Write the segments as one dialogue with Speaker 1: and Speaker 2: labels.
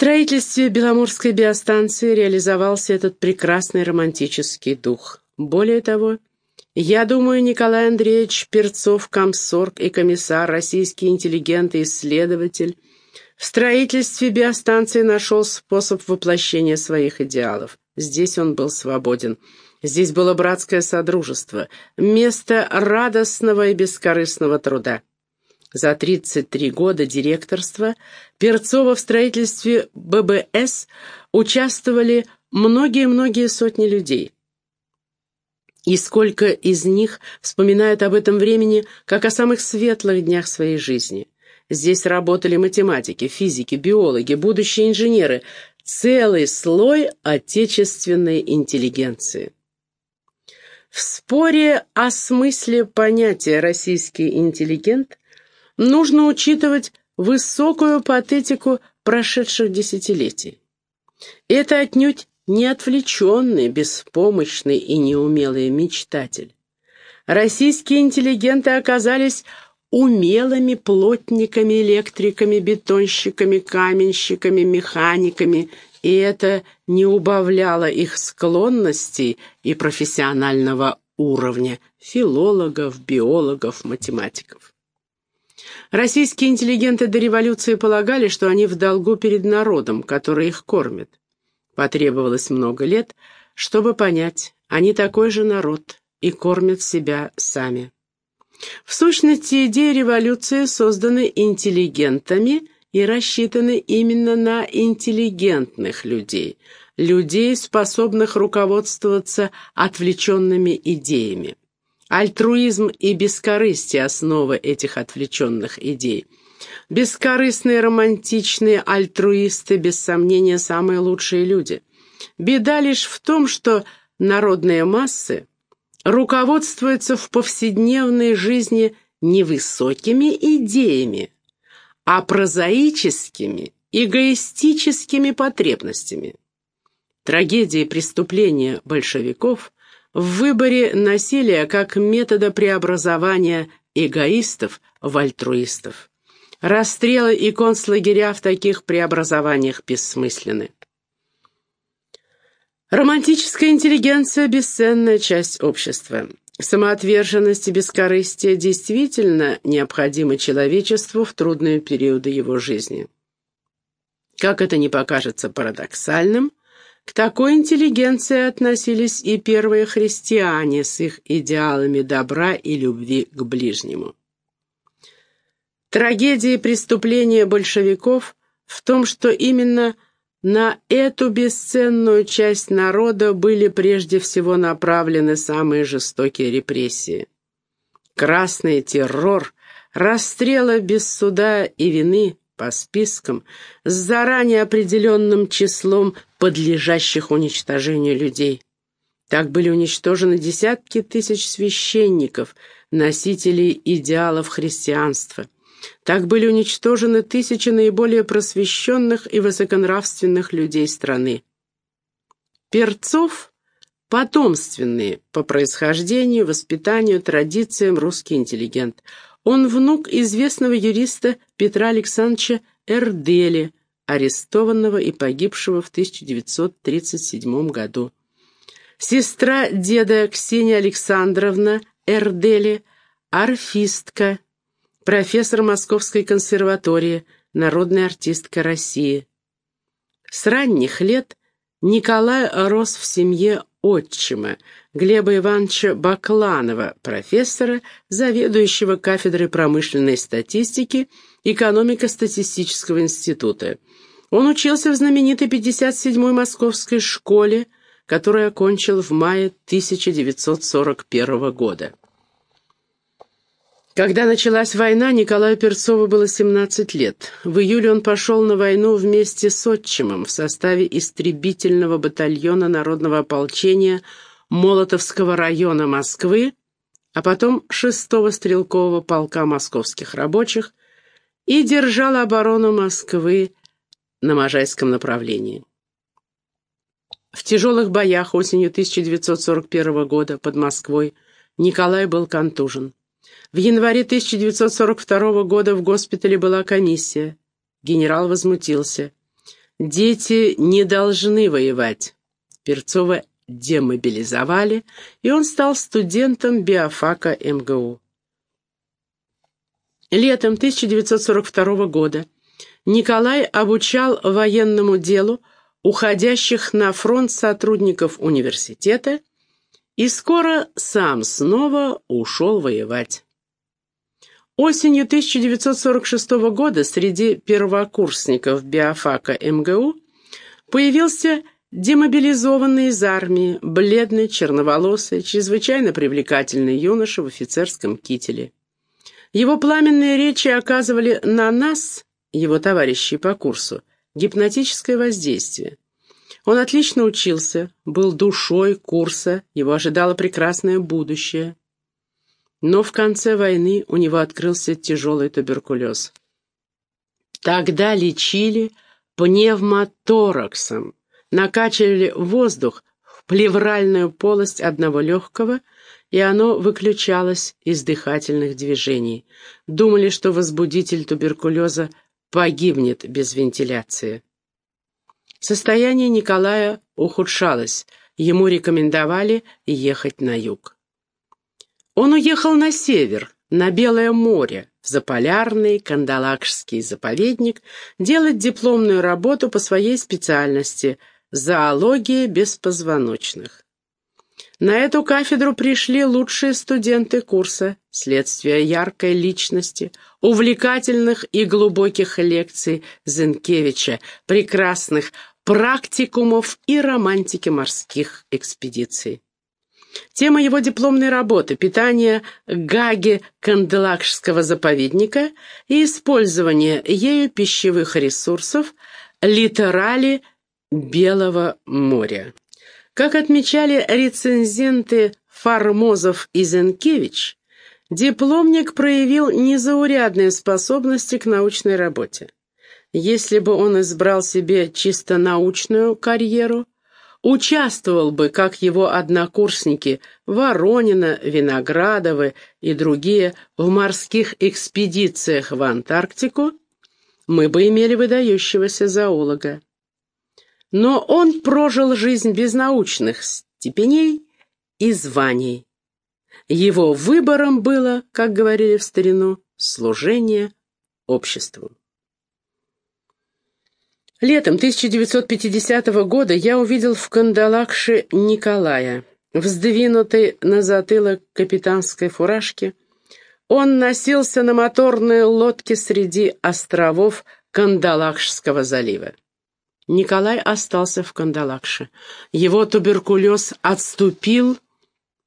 Speaker 1: строительстве Беломорской биостанции реализовался этот прекрасный романтический дух. Более того, я думаю, Николай Андреевич Перцов, комсорг и комиссар, российский интеллигент и исследователь, в строительстве биостанции нашел способ воплощения своих идеалов. Здесь он был свободен. Здесь было братское содружество, место радостного и бескорыстного труда. За 33 года директорства Перцова в строительстве ББС участвовали многие-многие сотни людей. И сколько из них вспоминают об этом времени, как о самых светлых днях своей жизни. Здесь работали математики, физики, биологи, будущие инженеры, целый слой отечественной интеллигенции. В споре о смысле понятия «российский интеллигент» нужно учитывать высокую патетику прошедших десятилетий. Это отнюдь не отвлеченный, беспомощный и неумелый мечтатель. Российские интеллигенты оказались умелыми плотниками, электриками, бетонщиками, каменщиками, механиками, и это не убавляло их склонностей и профессионального уровня филологов, биологов, математиков. Российские интеллигенты до революции полагали, что они в долгу перед народом, который их кормит. Потребовалось много лет, чтобы понять, они такой же народ и кормят себя сами. В сущности, идеи революции созданы интеллигентами и рассчитаны именно на интеллигентных людей, людей, способных руководствоваться отвлеченными идеями. Альтруизм и бескорыстие – основа этих отвлеченных идей. Бескорыстные, романтичные альтруисты, без сомнения, самые лучшие люди. Беда лишь в том, что народные массы руководствуются в повседневной жизни не высокими идеями, а прозаическими, эгоистическими потребностями. Трагедии преступления большевиков в выборе насилия как метода преобразования эгоистов в альтруистов. Расстрелы и концлагеря в таких преобразованиях бессмысленны. Романтическая интеллигенция – бесценная часть общества. Самоотверженность и бескорыстие действительно необходимы человечеству в трудные периоды его жизни. Как это не покажется парадоксальным, к такой интеллигенции относились и первые христиане с их идеалами добра и любви к ближнему. Трагедия преступления большевиков в том, что именно на эту бесценную часть народа были прежде всего направлены самые жестокие репрессии. Красный террор, расстрелы без суда и вины, по спискам с заранее определенным числом подлежащих уничтожению людей. Так были уничтожены десятки тысяч священников, носителей идеалов христианства. Так были уничтожены тысячи наиболее просвещенных и высоконравственных людей страны. Перцов – потомственный по происхождению, воспитанию, традициям русский интеллигент – он внук известного юриста Петра Александровича Эрдели, арестованного и погибшего в 1937 году. Сестра деда Ксения Александровна Эрдели, арфистка, профессор Московской консерватории, народная артистка России. С ранних лет Николай рос в семье отчима, Глеба Ивановича Бакланова, профессора, заведующего кафедрой промышленной статистики Экономико-статистического института. Он учился в знаменитой 57-й московской школе, которую окончил в мае 1941 года. Когда началась война, Николаю Перцову было 17 лет. В июле он пошел на войну вместе с отчимом в составе истребительного батальона народного ополчения Молотовского района Москвы, а потом 6-го стрелкового полка московских рабочих и держал оборону Москвы на Можайском направлении. В тяжелых боях осенью 1941 года под Москвой Николай был контужен. В январе 1942 года в госпитале была комиссия. Генерал возмутился. Дети не должны воевать. Перцова демобилизовали, и он стал студентом биофака МГУ. Летом 1942 года Николай обучал военному делу уходящих на фронт сотрудников университета и скоро сам снова ушел воевать. Осенью 1946 года среди первокурсников биофака МГУ появился демобилизованный из армии, бледный, черноволосый, чрезвычайно привлекательный юноша в офицерском кителе. Его пламенные речи оказывали на нас, его товарищей по курсу, гипнотическое воздействие. Он отлично учился, был душой курса, его ожидало прекрасное будущее. Но в конце войны у него открылся тяжелый туберкулез. Тогда лечили пневмотораксом, накачивали воздух в плевральную полость одного легкого, и оно выключалось из дыхательных движений. Думали, что возбудитель туберкулеза погибнет без вентиляции. Состояние Николая ухудшалось, ему рекомендовали ехать на юг. Он уехал на север, на Белое море, в заполярный Кандалакшский заповедник, делать дипломную работу по своей специальности – Зоология беспозвоночных. На эту кафедру пришли лучшие студенты курса, следствие яркой личности, увлекательных и глубоких лекций Зенкевича, прекрасных практикумов и романтики морских экспедиций. Тема его дипломной работы «Питание гаги Канделакшского заповедника и использование ею пищевых ресурсов» литерали Белого моря. Как отмечали рецензенты Фармозов и Зенкевич, дипломник проявил незаурядные способности к научной работе. Если бы он избрал себе чисто научную карьеру, участвовал бы, как его однокурсники Воронина, Виноградовы и другие, в морских экспедициях в Антарктику, мы бы имели выдающегося зоолога. Но он прожил жизнь без научных степеней и званий. Его выбором было, как говорили в старину, служение обществу. Летом 1950 года я увидел в Кандалакше Николая. В сдвинутой на затылок капитанской фуражке он носился на моторной лодке среди островов Кандалакшского залива. Николай остался в Кандалакше. Его туберкулез отступил,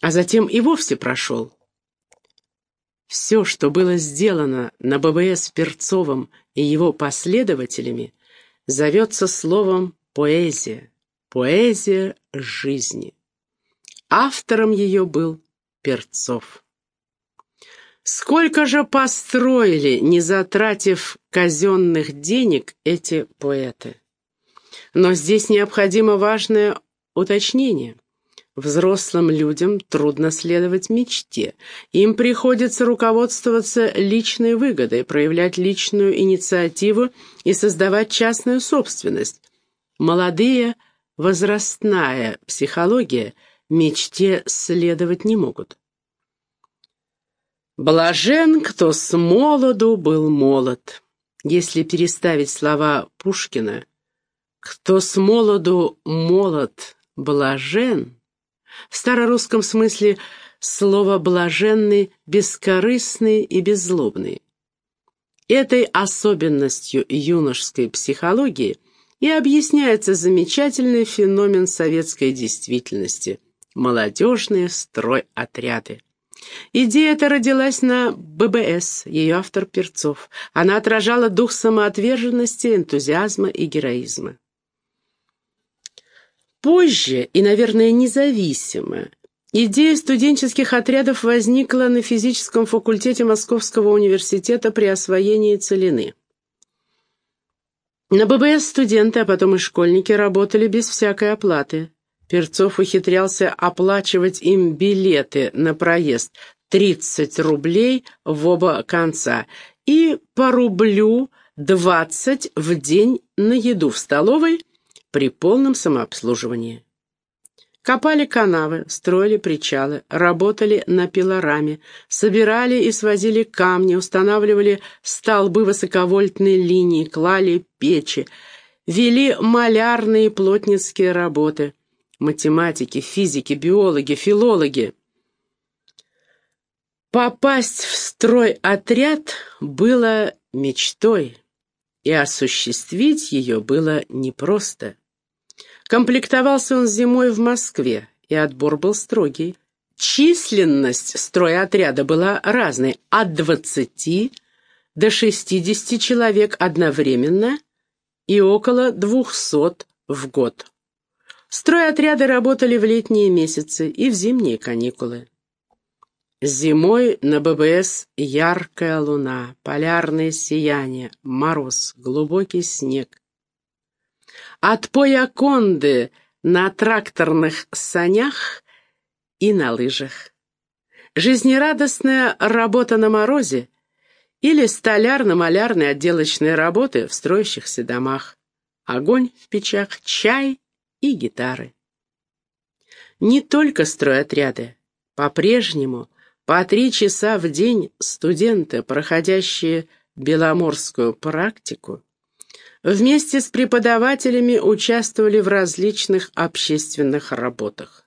Speaker 1: а затем и вовсе прошел. Все, что было сделано на ББС Перцовым и его последователями, зовется словом «поэзия», «поэзия жизни». Автором ее был Перцов. Сколько же построили, не затратив казенных денег, эти поэты? Но здесь необходимо важное уточнение. Взрослым людям трудно следовать мечте. Им приходится руководствоваться личной выгодой, проявлять личную инициативу и создавать частную собственность. Молодые, возрастная психология мечте следовать не могут. «Блажен, кто с молоду был молод». Если переставить слова Пушкина – кто с молоду молод, блажен, в старорусском смысле слово «блаженный» бескорыстный и беззлобный. Этой особенностью юношеской психологии и объясняется замечательный феномен советской действительности – молодежные стройотряды. Идея эта родилась на ББС, ее автор Перцов. Она отражала дух самоотверженности, энтузиазма и героизма. Позже, и, наверное, независимо, идея студенческих отрядов возникла на физическом факультете Московского университета при освоении целины. На ББС студенты, а потом и школьники работали без всякой оплаты. Перцов ухитрялся оплачивать им билеты на проезд 30 рублей в оба конца и по рублю 20 в день на еду в столовой при полном самообслуживании. Копали канавы, строили причалы, работали на пилораме, собирали и свозили камни, устанавливали столбы высоковольтной линии, клали печи, вели малярные плотницкие работы. Математики, физики, биологи, филологи. Попасть в стройотряд было мечтой, и осуществить ее было непросто. Комплектовался он зимой в Москве, и отбор был строгий. Численность стройотряда была разной, от 20 до 60 человек одновременно и около 200 в год. Стройотряды работали в летние месяцы и в зимние каникулы. Зимой на ББС яркая луна, полярное сияние, мороз, глубокий снег. От Пояконды на тракторных санях и на лыжах. Жизнерадостная работа на морозе или столярно-малярные отделочные работы в строящихся домах. Огонь в печах, чай и гитары. Не только стройотряды. По-прежнему по три часа в день студенты, проходящие беломорскую практику, вместе с преподавателями участвовали в различных общественных работах.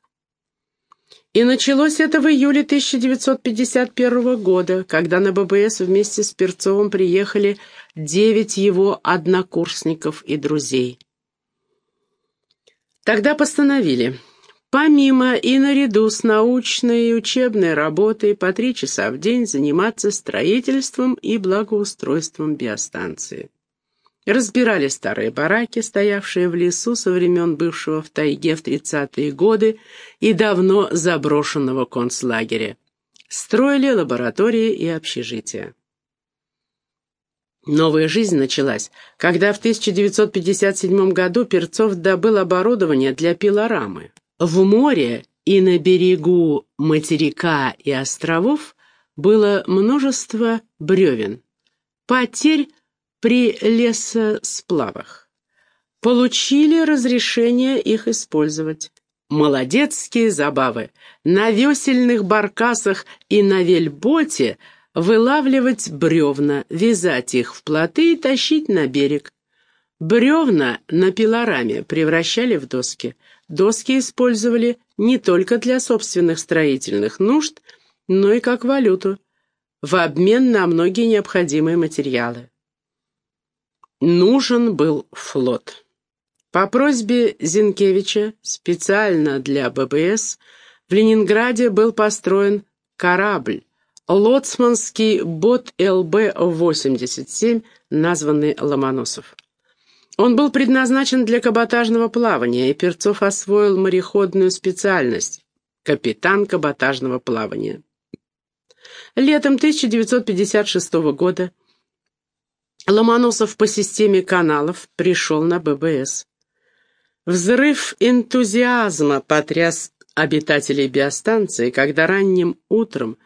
Speaker 1: И началось это в июле 1951 года, когда на ББС вместе с Перцовым приехали девять его однокурсников и друзей. Тогда постановили – Помимо и наряду с научной и учебной работой по три часа в день заниматься строительством и благоустройством биостанции. Разбирали старые бараки, стоявшие в лесу со времен бывшего в тайге в 30-е годы и давно заброшенного концлагеря. Строили лаборатории и общежития. Новая жизнь началась, когда в 1957 году Перцов добыл оборудование для пилорамы. В море и на берегу материка и островов было множество бревен. Потерь при лесосплавах. Получили разрешение их использовать. Молодецкие забавы. На весельных баркасах и на вельботе вылавливать бревна, вязать их в плоты и тащить на берег. Бревна на пилораме превращали в доски. Доски использовали не только для собственных строительных нужд, но и как валюту, в обмен на многие необходимые материалы. Нужен был флот. По просьбе Зинкевича специально для ББС в Ленинграде был построен корабль, лоцманский бот ЛБ-87, названный Ломоносов. Он был предназначен для каботажного плавания, и Перцов освоил мореходную специальность — капитан каботажного плавания. Летом 1956 года Ломоносов по системе каналов пришел на ББС. Взрыв энтузиазма потряс обитателей биостанции, когда ранним утром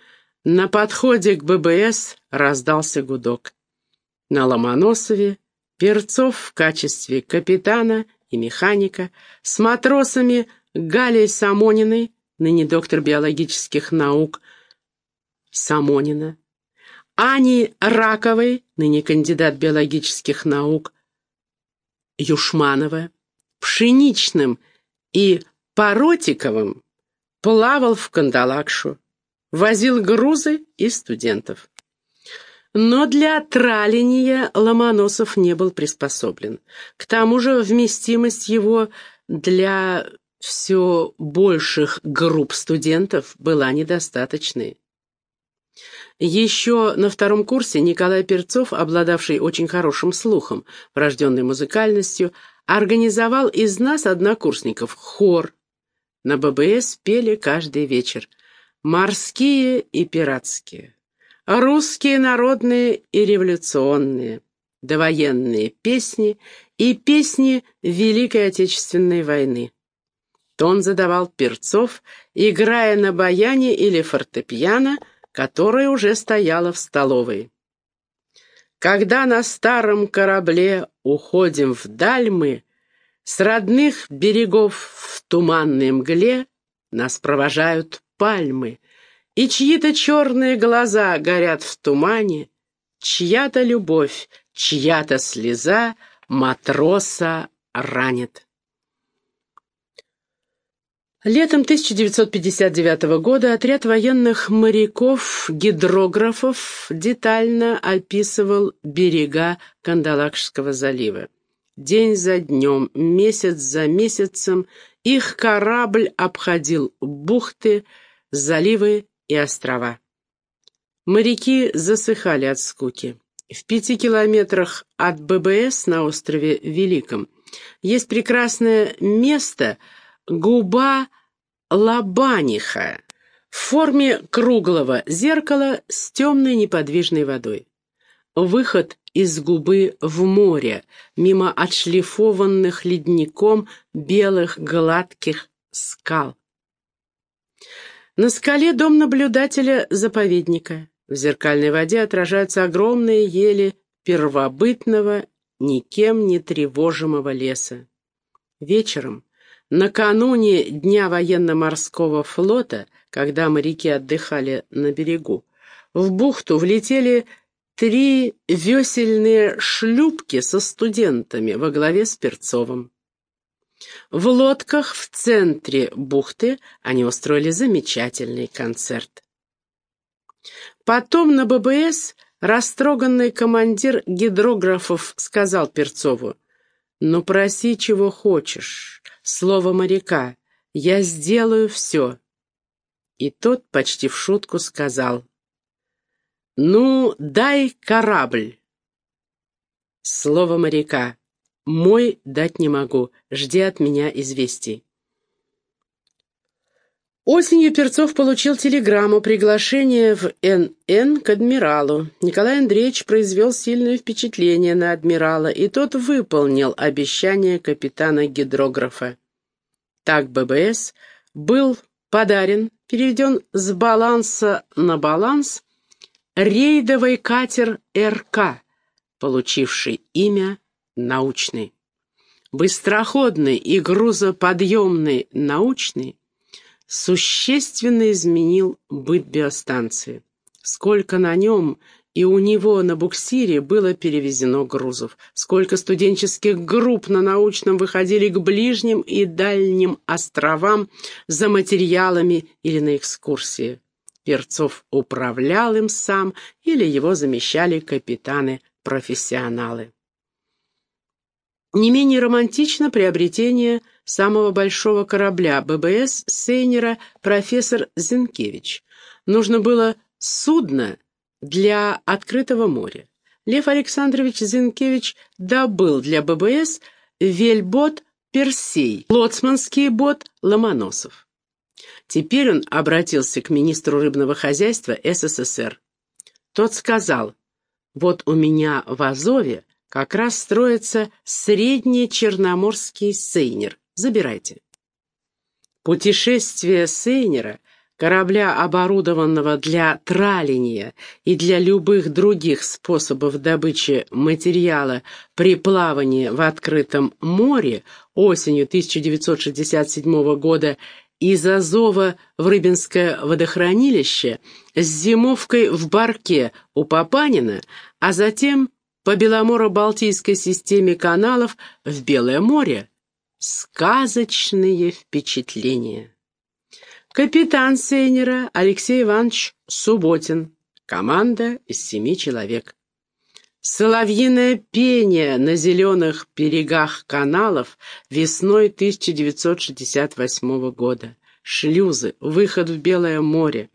Speaker 1: на подходе к ББС раздался гудок. На Ломоносове Перцов в качестве капитана и механика, с матросами Галей Самониной, ныне доктор биологических наук Самонина, Ани Раковой, ныне кандидат биологических наук Юшманова, Пшеничным и Поротиковым плавал в Кандалакшу, возил грузы и студентов. Но для траления Ломоносов не был приспособлен. К тому же вместимость его для все больших групп студентов была недостаточной. Еще на втором курсе Николай Перцов, обладавший очень хорошим слухом, врожденной музыкальностью, организовал из нас, однокурсников, хор. На ББС пели каждый вечер. Морские и пиратские русские народные и революционные, довоенные песни и песни Великой Отечественной войны. Тон задавал Перцов, играя на баяне или фортепиано, которое уже стояло в столовой. Когда на старом корабле уходим вдаль мы, С родных берегов в туманной мгле Нас провожают пальмы, И чьи-то черные глаза горят в тумане, Чья-то любовь, чья-то слеза Матроса ранит. Летом 1959 года отряд военных моряков-гидрографов детально описывал берега Кандалакшского залива. День за днем, месяц за месяцем их корабль обходил бухты, заливы и острова. Моряки засыхали от скуки. В пяти километрах от ББС на острове Великом есть прекрасное место – губа лабаниха в форме круглого зеркала с темной неподвижной водой. Выход из губы в море, мимо отшлифованных ледником белых гладких скал. На скале дом наблюдателя заповедника. В зеркальной воде отражаются огромные ели первобытного, никем не тревожимого леса. Вечером Накануне Дня военно-морского флота, когда моряки отдыхали на берегу, в бухту влетели три весельные шлюпки со студентами во главе с Перцовым. В лодках в центре бухты они устроили замечательный концерт. Потом на ББС растроганный командир гидрографов сказал Перцову, «Ну проси, чего хочешь, слово моряка. Я сделаю все. И тот почти в шутку сказал. Ну, дай корабль. Слово моряка. Мой дать не могу. Жди от меня известий. Осенью Перцов получил телеграмму приглашение в НН к адмиралу. Николай Андреевич произвел сильное впечатление на адмирала, и тот выполнил обещание капитана гидрографа. Так ББС был подарен, переведен с баланса на баланс, рейдовый катер РК, получивший имя «Научный». Быстроходный и грузоподъемный «Научный» существенно изменил быт биостанции. Сколько на нем и у него на буксире было перевезено грузов. Сколько студенческих групп на научном выходили к ближним и дальним островам за материалами или на экскурсии. Перцов управлял им сам или его замещали капитаны-профессионалы. Не менее романтично приобретение самого большого корабля ББС Сейнера профессор Зинкевич. Нужно было судно для открытого моря. Лев Александрович Зинкевич добыл для ББС вельбот «Персей», лоцманский бот «Ломоносов». Теперь он обратился к министру рыбного хозяйства СССР. Тот сказал, «Вот у меня в Азове как раз строится средний черноморский сейнер. Забирайте. Путешествие сейнера, корабля, оборудованного для траления и для любых других способов добычи материала при плавании в открытом море осенью 1967 года из Азова в Рыбинское водохранилище с зимовкой в Барке у Папанина, а затем по Беломоро-Балтийской системе каналов в Белое море. Сказочные впечатления. Капитан Сейнера Алексей Иванович Субботин. Команда из семи человек. Соловьиное пение на зеленых берегах каналов весной 1968 года. Шлюзы, выход в Белое море.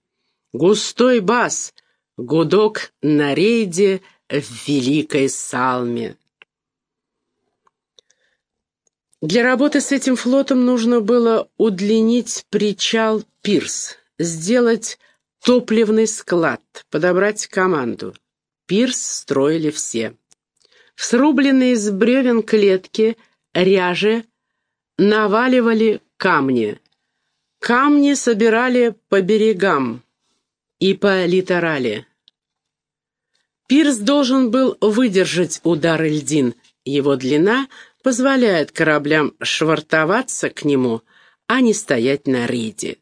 Speaker 1: Густой бас, гудок на рейде в Великой Салме. Для работы с этим флотом нужно было удлинить причал «Пирс», сделать топливный склад, подобрать команду. Пирс строили все. В срубленные из бревен клетки, ряже, наваливали камни. Камни собирали по берегам и по литерали. Пирс должен был выдержать удар льдин. Его длина позволяет кораблям швартоваться к нему, а не стоять на рейде.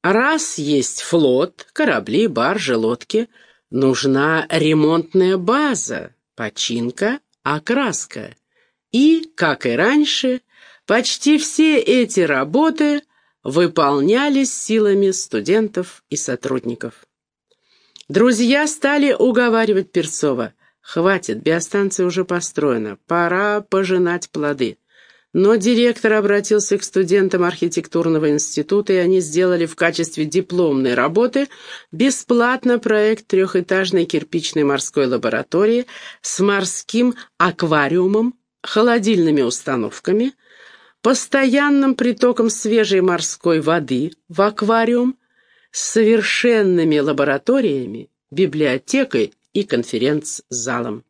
Speaker 1: Раз есть флот, корабли, баржи, лодки, нужна ремонтная база, починка, окраска. И, как и раньше, почти все эти работы выполнялись силами студентов и сотрудников. Друзья стали уговаривать Перцова. «Хватит, биостанция уже построена, пора пожинать плоды». Но директор обратился к студентам архитектурного института, и они сделали в качестве дипломной работы бесплатно проект трехэтажной кирпичной морской лаборатории с морским аквариумом, холодильными установками, постоянным притоком свежей морской воды в аквариум, совершенными лабораториями, библиотекой и конференц-залом.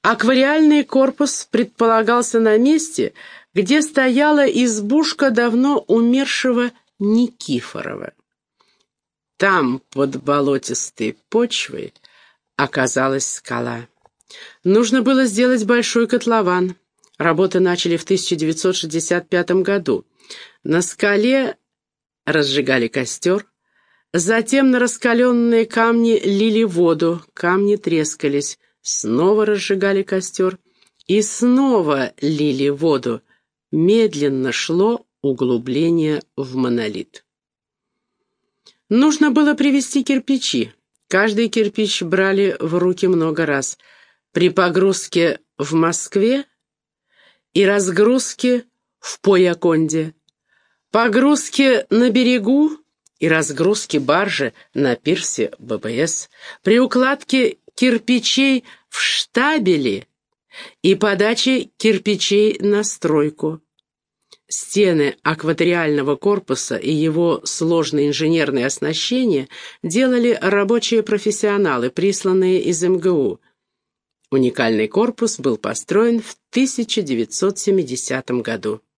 Speaker 1: Аквариальный корпус предполагался на месте, где стояла избушка давно умершего Никифорова. Там, под болотистой почвой, оказалась скала. Нужно было сделать большой котлован. Работы начали в 1965 году. На скале разжигали костер, затем на раскаленные камни лили воду, камни трескались, снова разжигали костер и снова лили воду. Медленно шло углубление в монолит. Нужно было привезти кирпичи. Каждый кирпич брали в руки много раз. При погрузке в Москве и разгрузке в Пояконде Погрузки на берегу и разгрузки баржи на пирсе ББС, при укладке кирпичей в штабели и подаче кирпичей на стройку. Стены акваториального корпуса и его сложное инженерное оснащение делали рабочие профессионалы, присланные из МГУ. Уникальный корпус был построен в 1970 году.